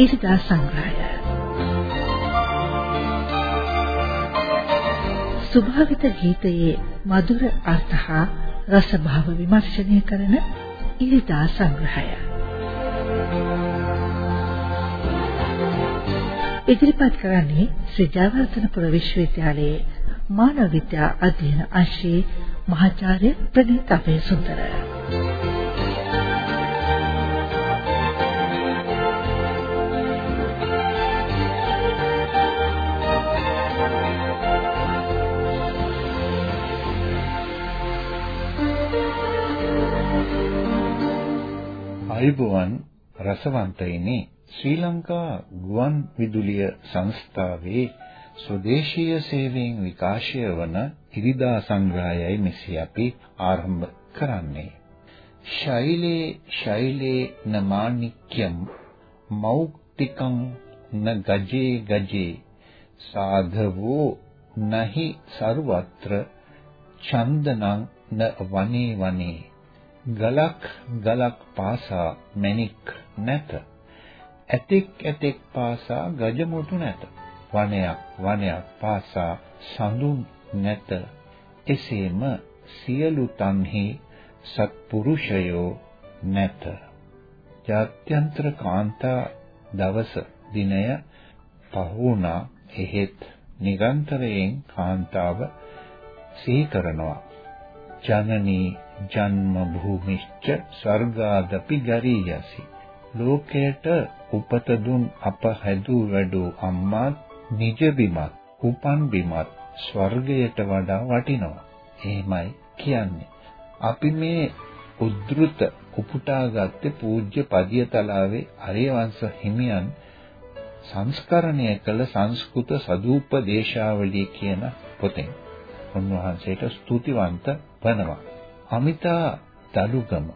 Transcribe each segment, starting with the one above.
ඉරිදා සංග්‍රහය. සුභාවිත ගීතයේ මధుර අර්ථ හා රස භාව විමර්ශනය කරන ඉරිදා සංග්‍රහය. ඉදිරිපත් කරන්නේ ශ්‍රී ජයවර්ධනපුර විශ්වවිද්‍යාලයේ මානව විද්‍යා අධ්‍යයන අංශයේ මහාචාර්ය ප්‍රදීප් අපේසුන්දර අයිබෝවන් රසවන්තයිනි. ශ්‍රී ලංකා ගුවන් විදුලිය සංස්ථාවේ ස්වදේශීය සේවයෙන් විකාශය වන ඉරිදා සංග්‍රහයයි මෙසි අපි ආරම්භ කරන්නේ. ශෛලේ ශෛලේ නමානික්‍යම් මෞක්තිකං න ගජේ ගජේ සාධවෝ නහි ਸਰවත්‍ර චන්දනං න වනේ වනේ. ගලක් ගලක් පාසා මැණික් නැත. ඇතෙක් ඇතෙක් පාසා ගජමුතු නැත. වනයක් වනයක් පාසා සඳුන් නැත. එසේම සියලු තන්හි සත්පුරුෂයෝ නැත. ජාත්‍යන්තර කාන්තා දවස දිනය පහුණා එහෙත් නිරන්තරයෙන් කාන්තාව සිහි කරනවා. ජනනී ජන්ම භූමිශ්ච ස්වර්ගාදපි ගරීයසි ලෝකයට උපත දුන් අප හැදූ වැඩූ අම්මා නිජ බිමත් උපන් බිමත් ස්වර්ගයට වඩා වටිනවා। එහෙමයි කියන්නේ। අපි මේ උද්ෘත උපුටාගත්තේ පූජ්‍ය පදියතලාවේ අරියවංශ හිමියන් සංස්කරණය කළ සංස්කෘත සදූපදේශාවලිය කියන පොතෙන් උන්වහන්සේට ස්තුතිවන්ත වෙනවා। අමිතා දලුගම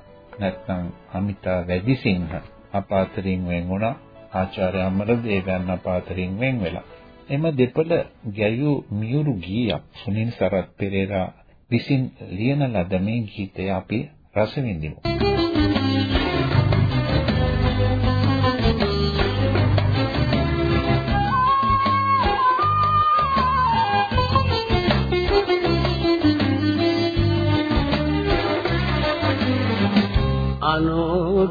නැත්නම් අමිතා වැඩිසිංහ අපාතරින් වෙන් වුණා. ආචාර්ය අමරදේවයන් අපාතරින් වෙන් වෙලා. එම දෙපළ ගැයූ මියුරු ගීයක් සුනිල් සරත් පෙරේරා විසින් ලියන ලද මේ ගීතය අපි රස විඳිමු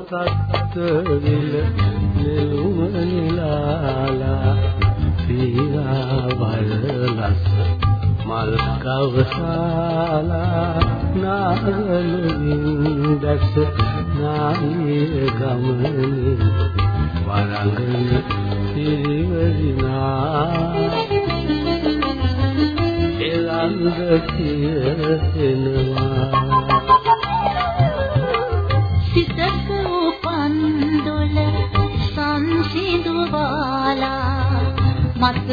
සත්ත්විල නෙළුම නිලාලා පීරාවල් ලස් මල් කවසාලා නාගලුවින් දැස නාහිය ගමනේ වරංගන පිරිවරිනා එලන්ද කියනවා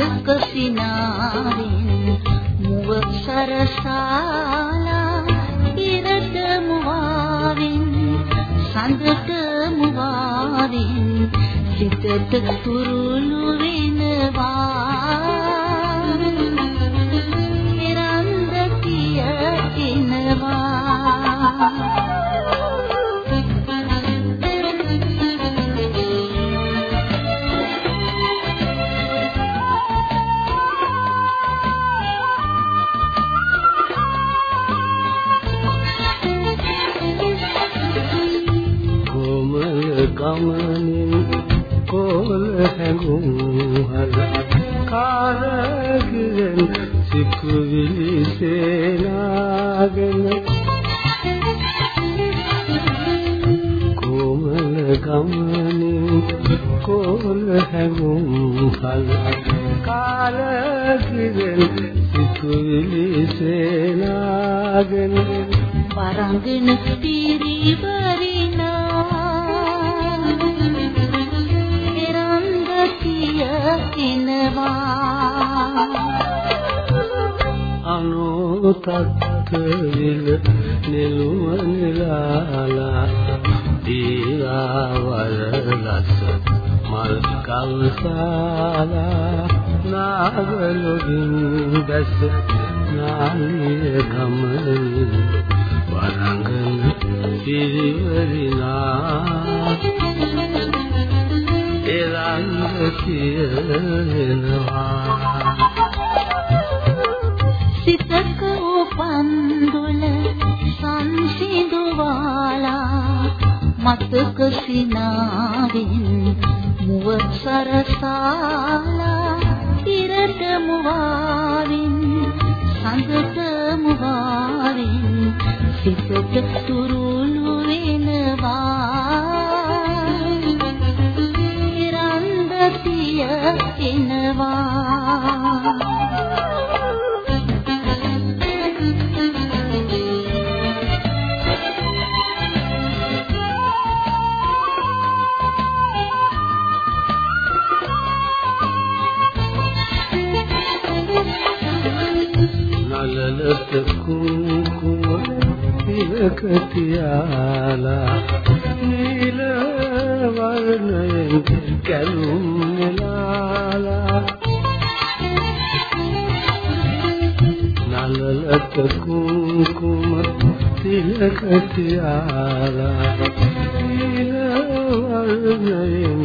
මතක සිනාවෙන් මුව සරසාලා ඉරට මුවාවෙන් සඳට මුවාවෙන් සිතට තුරුළු වෙනවා. ගමනින් කෝල හැඟුම් හල කාරගිරෙන් සිකුවිලි සේනාගෙන කොමල ගමනින් කෝල හැඟුම් හල කාරගිරෙන් සිකුවිලි සේනාගෙන පරංගන අනුතත් විල නෙළුම නිලාලා දීවවල ලස මල් කල්සාලා නාගලුගින් දැස නාලිය ගමනින් වරංගන පිරිවරිනා එරංග කියනවා මතක සිනාවින් මුව සරසාලා ඉරට මුවාවින් සඳට මුවාවින් සිතට තුරුළු වෙනවා. ඉරන්දතිය එනවා. ඉලක තියාලා නීල වර්ණයෙන් කැලුම් නෙලාලා නලලත කුකුම තිලක තියාලා නීල වර්ණයෙන්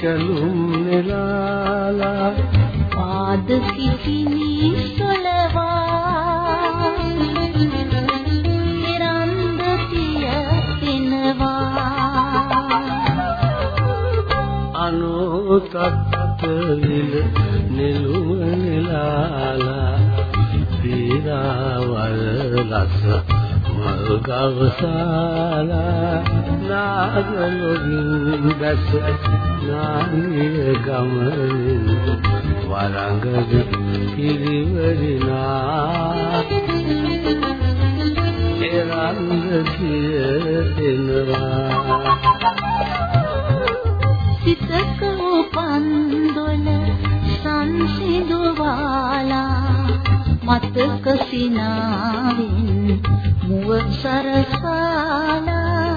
කැලුම් නෙලාලා පාද කිසිනි අනෝතත්තලිල නෙළුම නෙලාලා පීරාවල් ලස මල් ගවසාලා නාගලොගින් දැස නානිය ගමනින් වරංගද පිරිවරිනා එරංග කියනවා සිතක උපන්දොල සංසිඳුවාලා මතක සිනාවින් මුව සරසාලා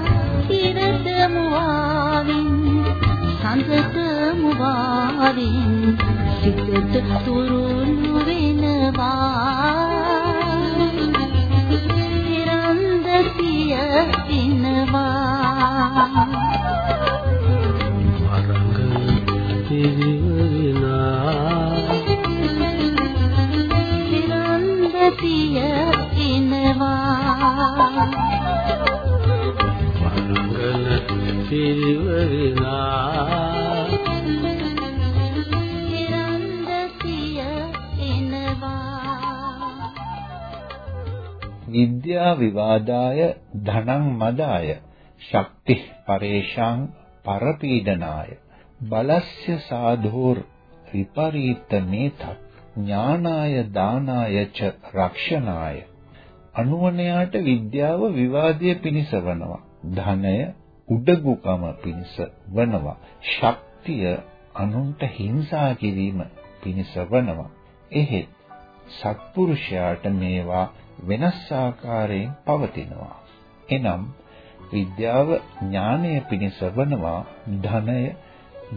ඉරද මුවාවින් සඳට මුවාවින් සිතට තුරුළු වෙනවා. විද්‍යා විවාදාය ධනං මදාය ශක්ති පරේෂාං පරපීඩනාය බලස්ය සාධෝර් විපරීත මේතක් ඥානාය දානාය ච රක්ෂණාය. අනුවණයාට විද්‍යාව විවාදයේ පිණිස වනවා ධනය උඩගුකම පිණිස වනවා ශක්තිය අනුන්ට හිංසා කිරීම පිණිස වනවා එහෙත් සත්පුරුෂයාට මේවා වෙනස් ආකාරයෙන් පවතිනවා. එනම් විද්‍යාව ඥානය පිණිස වනවා ධනය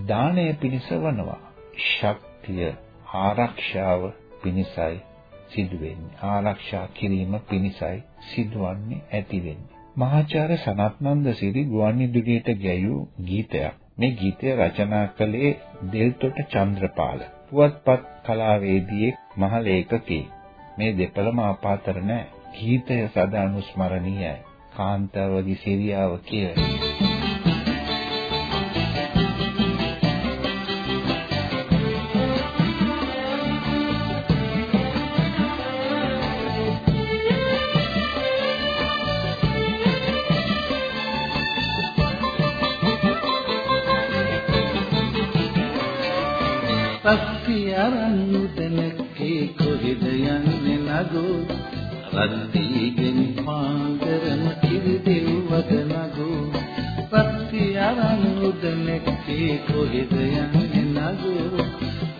දානය පිණිස වනවා ශක්තිය ආරක්ෂාව පිණිසයි සිදුවෙන්නේ. ආරක්ෂා කිරීම පිණිසයි සිදුවන්නේ ඇති වෙන්නේ මහාචාර්ය සනත්නන්ද සිරි ගුවන්විදුලියට ගැයූ ගීතයක්. මේ ගීතය රචනා කළේ දෙල්තොට චන්ද්‍රපාල. පුවත්පත් කලාවේදියෙක් මහ ලේඛකයෙක් මේ දෙපළම අපාතර නැහැ ගීතය සදා අනුස්මරණීයයි කාන්තාවගේ සිරියාව කියලා රද්දීගෙන් පාන්දරම කිරි දෙව්වද නගෝ. පස්තියරන්නුදනකේ කොහෙද යන්නේ නගෝ.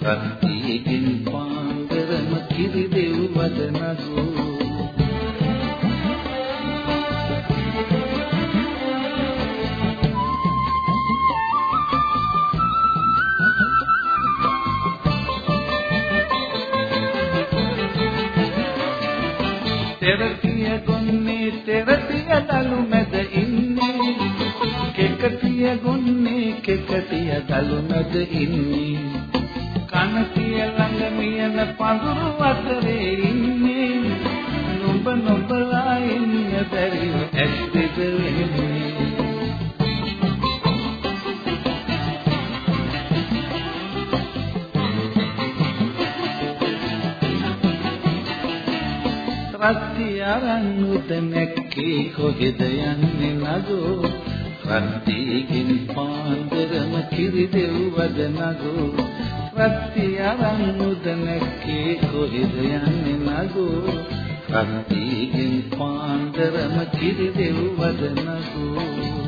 රද්දීගෙන් පාන්දරම දලු මැද ඉන්නේ. කෙකතිය එළිය ගොන්නේ කෙකටිය දලුනද ඉන්නේ. කන කිය ළඟ මියන පඳුරු අතරේ කොහෙද යන්නේ නගෝ? රත්තිකින් පාන්දරම කිරි දෙව්වද නගෝ? රත්ති අරන් උද නැක්කේ කොහෙද යන්නේ නගෝ? රත්තිකින් පාන්දරම කිරි දෙව්වද නගෝ?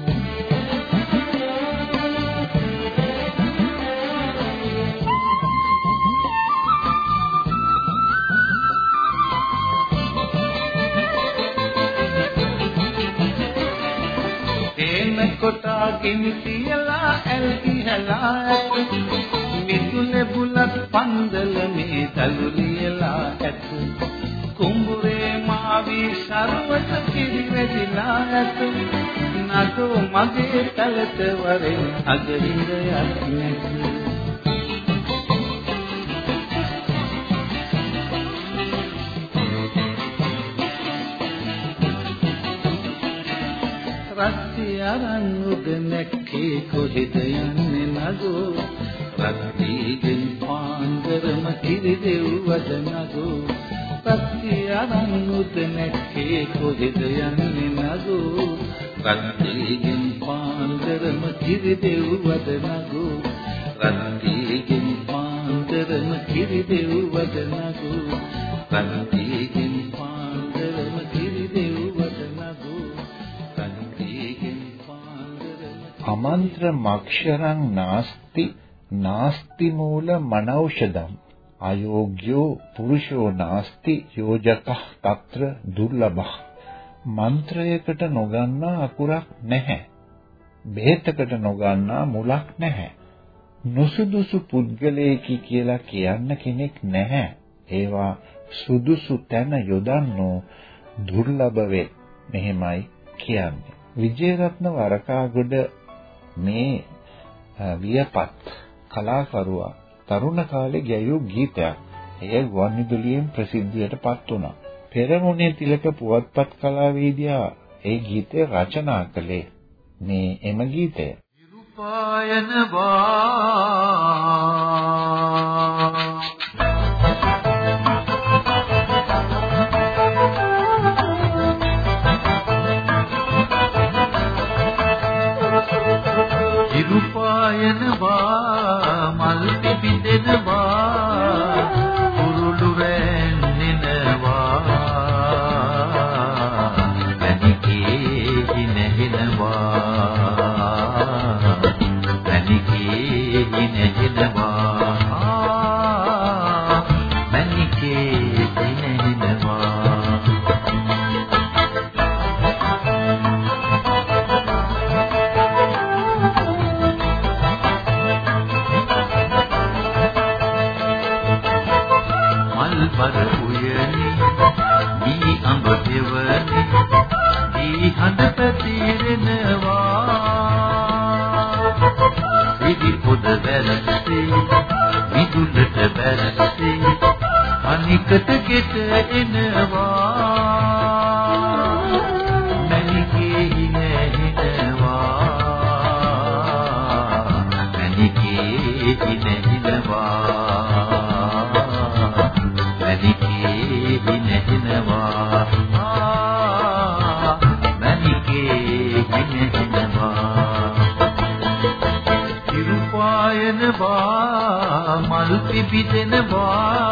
කොටා ගිනි තියලා ඇල් ඉහලා ඇත මිදුලේ බුලත් පන්දල මේ තලුලියලා ඇත. කුඹුරේ මාවි සරවත කිරි වැදිලා ඇත. නඩෝ මගේ තලත වරෙන් අගින්දයක් නැත රත්ති අරන් උද නැක්කේ කොහෙද යන්නේ නගෝ? රත්තිගෙන් පාන්දරම කිරි දෙව්වද නගෝ? රත්ති අරන් උද නැක්කේ කොහෙද යන්නේ නගෝ? රත්තිගෙන් පාන්දරම කිරි දෙව්වද නගෝ? රත්තිගෙන් පාන්දරම කිරි දෙව්වද නගෝ? රත්තිගෙන් අමන්ත්‍ර මක්ෂරං නාස්ති නාස්ති මූල මනෞෂදම් අයෝග්‍යෝ පුරුෂෝ නාස්ති යෝජකः తත්‍ර දුර්ලභः. මන්ත්‍රයකට නොගන්නා අකුරක් නැහැ. බෙහෙතකට නොගන්නා මුලක් නැහැ. නුසුදුසු පුද්ගලයෙකි කියලා කියන්න කෙනෙක් නැහැ. ඒවා සුදුසු තැන යොදන්නෝ දුර්ලභ වේ. මෙහෙමයි කියන්නේ. විජේරත්න වරකාගොඩ මේ වියපත් කලාකරුවා තරුණ කාලේ ගැයූ ගීතයක්. එය ගුවන්විදුලියෙන් ප්‍රසිද්ධියටපත් වුණා. පෙරමුණේ තිලක පුවත්පත් කලාවේදියා ඒ ගීතය රචනා කළේ මේ එම ගීතය. ඉරුපායනවා Hallelujah. සිදි පොද වැරස්සේ විදුලට වැරස්සේ අනිකට ගෙට එනවා. මල්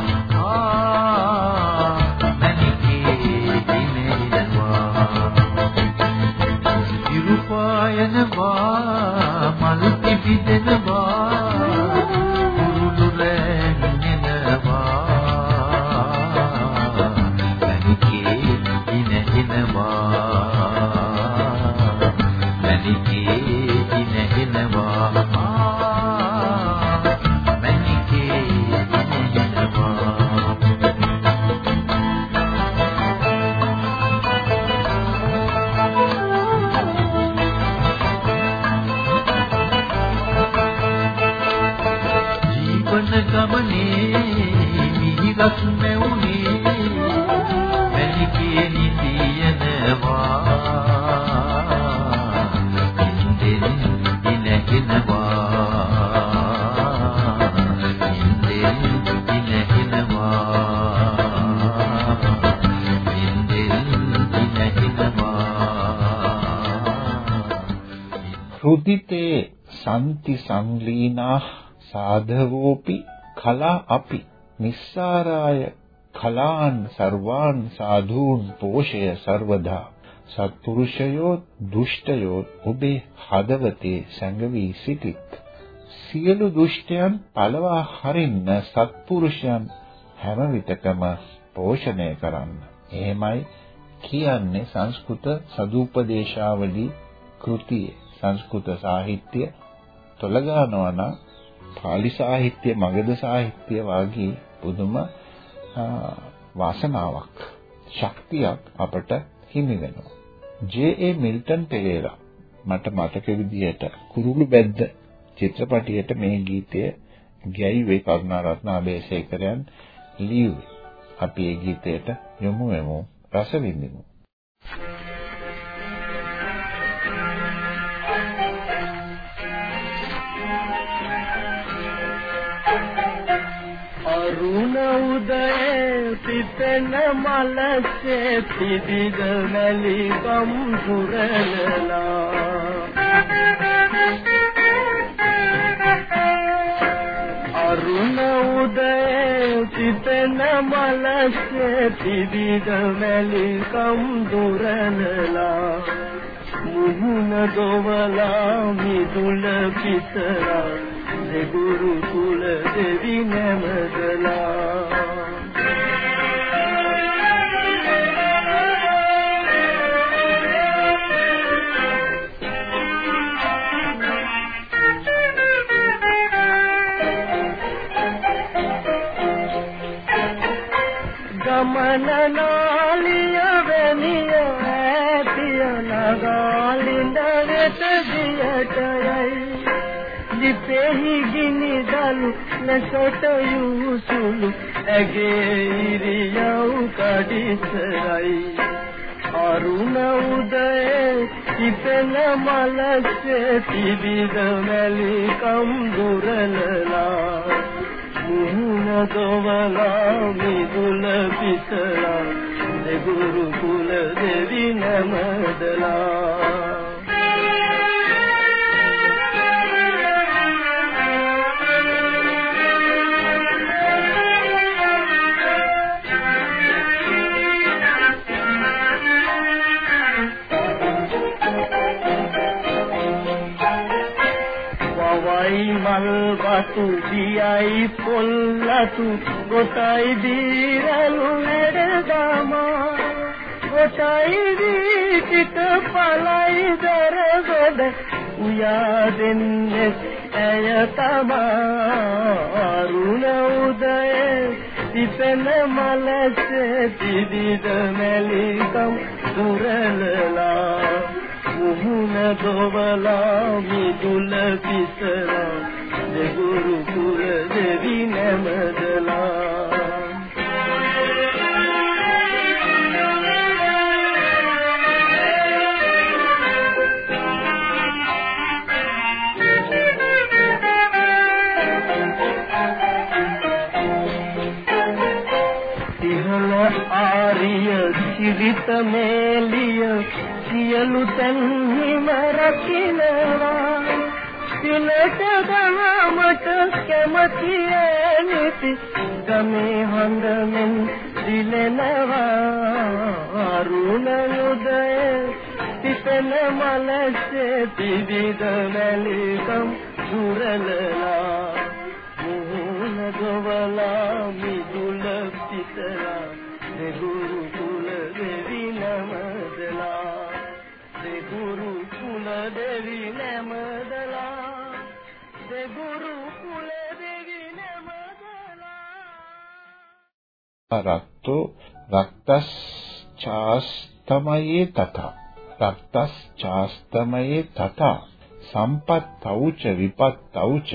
හිනහෙනවා සම්ති සංලීනා සාධවෝපි කලා අපි. නිස්සාරාය කලාන් සර්වාන් සාධූන් පෝෂය සර්වදා. සත්පුරුෂයෝ දුෂ්ටයෝ ඔබේ හදවතේ සැඟවී සිටිත්. සියලු දුෂ්ටයන් පළවා හරින්න සත්පුරුෂයන් හැම විටකම පෝෂණය කරන්න. එහෙමයි කියන්නේ සංස්කෘත සදුපදේශාවලි කෘතියේ සංස්කෘත සාහිත්‍ය තොලගානවා නම් පාලි සාහිත්‍ය මගධ සාහිත්‍ය වාගේ පුදුම වාසනාවක් ශක්තියක් අපට හිමි වෙනවා. ජේ.ඒ. මිල්ටන් පෙරේරා මට මතක විදිහට කුරුළු බැද්ද චිත්‍රපටයට මේ ගීතය ගැයුවේ කරුණාරත්න අබේසේකරයන් ලියුවේ. අපි ඒ ගීතයට යොමු වෙමු රස විඳිමු. උදයේ පිටන මලසේ පිදිද මැලි ගම් අරුණ උදයේ පිටන මලසේ පිදිද මැලි ගම් දුරනලා මුහුණ දොවලා මිදුල පිටරා දෙගුරු කුල දෙවි නැමදලා. ගමන නාලිය වෙනිය ඇතිය නගාලින්ද වෙත දියට යයි ලිපෙහි ගිනි දලු නැසොට යූසුලු ඇගේ ඉරියව් කඩිසරයි අරුණ උදයේ කිපෙන මලසේ පිබිද මැලි කම් දුරලලා මුහුණ දොවලා මිදුල පිසලා දෙගුරු කුල දෙවි නමදලා මල් වතු දියයි පොල්ලතු ගොතයි දීරලු නෙඩගමා ගොතයි දීතිත පලයි දරගොඩ උයා දෙන්නේ ඇය තමා. අරුණ උදයේ ඉතන මලසේ පිදිද මැලිකම් දුරලලා. මුහුණ දොවලා මිදුල පිසලා. ಗುರು ಕುಲ ದೇವಿ ನಮದಲಾ ආරිය සිරිත මේලිය සියලු තන් හිම රකිනවා සිලට දහමට කැමති නිති ගමේ හඳ මෙන් දිලෙනවා අරුණ උදය පිපෙන මලසේ විවිධ මැලිකම් සුරලලා. මුහුණ ගොවලා මිදුල පිටලා. දෙගුරු කුල දෙවි නමදලා. දෙගුරු කුල දෙවි නමදලා. දෙගුරු කුල දෙවි නමදලා රක්තෝ රක්තස්චාස්තමයේ තථා රක්තස්චාස්තමයේ තථා සම්පත්තෞච විපත්තෞච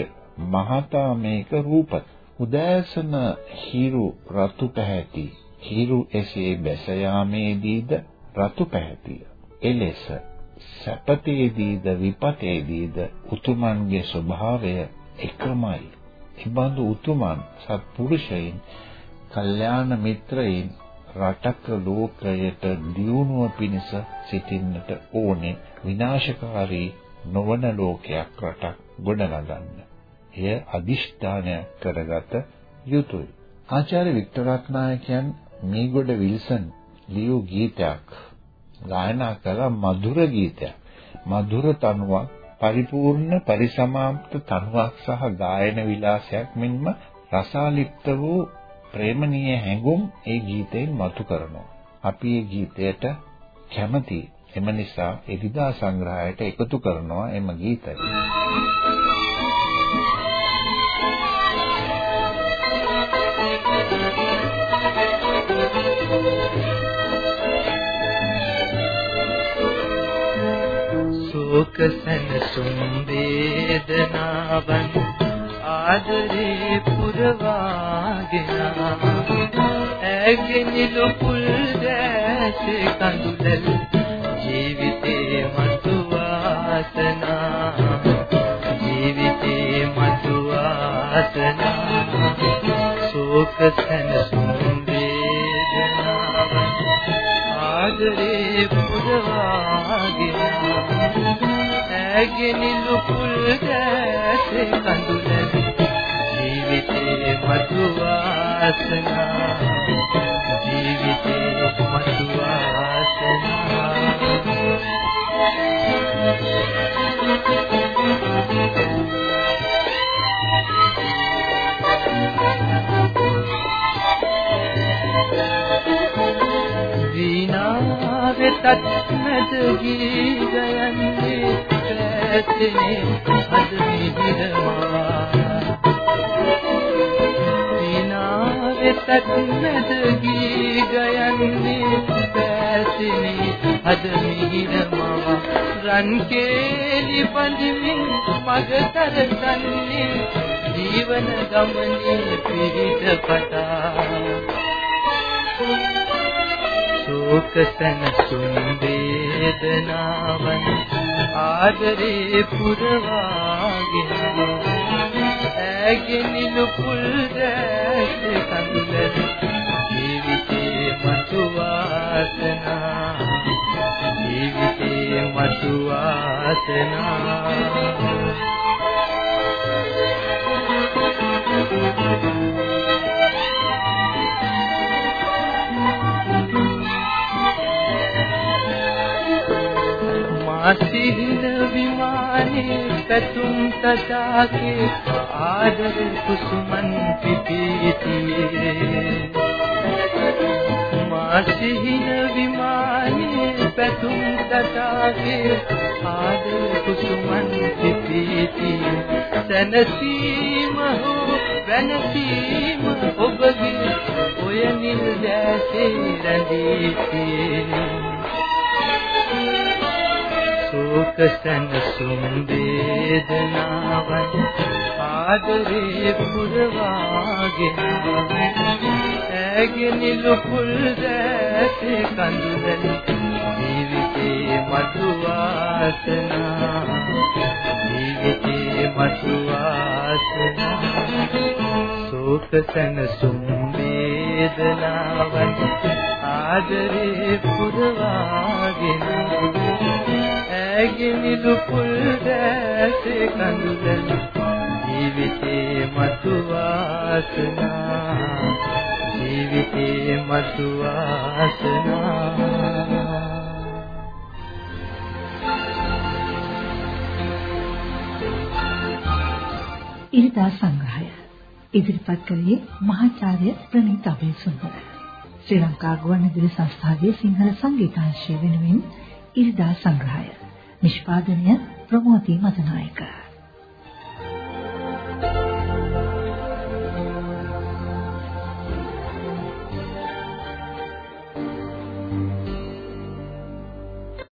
මහතා මේක රූපත් උදෑසන හිරු රතු පැහැති හිරු එසේ බැස යාමේදීද රතු පැහැතිය එලෙස සැපතේදීද විපතේදීද උතුමන්ගේ ස්වභාවය එකමයි ඉබඳු උතුමන් සත්පුරුෂයින් කල්යාණ මිත්‍රයින් රටක ලෝකයට දියුණුව පිණිස සිටින්නට ඕනේ විනාශකාරී නොවන ලෝකයක් රටක් ගොඩනගන්න. එය අදිෂ්ඨානයක් කරගත යුතුය. ආචාර්ය වික්ටර් රත්නායකයන් මේගොඩ විල්සන් ලියූ ගීතයක් ගායනා කළ මధుර ගීතයක්. මధుර තනුවක් පරිපූර්ණ පරිසමාප්ත තනුවක් සහ ගායන විලාසයක් මෙන්ම රසාලිප්ත වූ ප්‍රේමණීය හැඟුම් ඒ ගීතයෙන් මතු කරනවා. අපි මේ ගීතයට කැමති එම නිසා එදිදා සංග්‍රහයට එකතු කරනවා එම ගීතය. ශෝක සැනසුම් වේදනාවන් ආදරේ පුරවාගෙන ඇගෙන ලොකුල් දැස කඳුලල් ජීවිතේ මතු වාසනා ජීවිතේ මතු වාසනා ශෝක සැනසුම් ආදරේ පුරවාගෙන ඇගෙන ලොකුල් දැස කඳුලල් ජීවිතේ මතු වාසනා. ජීවිතේ මතු වාසනා. වීණා වෙතත් නැද ගී ගයන්නේ පැසෙනේ අද මිහිරමවා වීණා වෙතත් නැද ගී ගයන්නේ පැසෙනේ. අද මිහිරමවා රන් කේලි බඳිමින් මගතර සන්නේ ජීවන ගමනේ පිරිත පතා ශෝක සනසුන් වේදනාවන් ආදරේ පුරවාගෙන ඇගෙන ලුකුල් දැස් කඳුලන ජීවිතේ මතු වාසනා ජීවිතේ මතු වාසනා මාසිහින විමානේ පැතුම් තටාකේ ආදර කුසුමන් පිපීතියේ. මාසිහින විමානේ පැතුම් තටාකේ ආදර කුසුමන් පිපීතියේ. සනසීම හෝ වෙනසීම ඔබගේ ඔය නිල් දැසේ රැඳී තියෙන්නේ ශෝක සනසුම් වේදනාවන් ආදරේ පුරවාගෙන ඇගෙන ලුකුල් දැස කඳුලන ජීවිතේ මතු වාසනා. ජීවිතේ මතු වාසනා. ශෝක සනසුම් වේ වේදනාවන් ආදරේ පුරවාගෙන ඇගේ නිදු පුල් දැසේ කඳුලන ජීවිතේ මතු වාසනා ජීවිතේ මතු වාසනා ඉරිදා සංග්‍රහය ඉදිරිපත් කළේ මහාචාර්ය ප්‍රණීත අබේසුන්දර. ශ්‍රී ලංකා ගුවන්විදුලි සංස්ථාවේ සිංහල සංගීතාංශය වෙනුවෙන් ඉරිදා සංග්‍රහය. නිෂ්පාදනය ප්‍රමෝදී මතනායක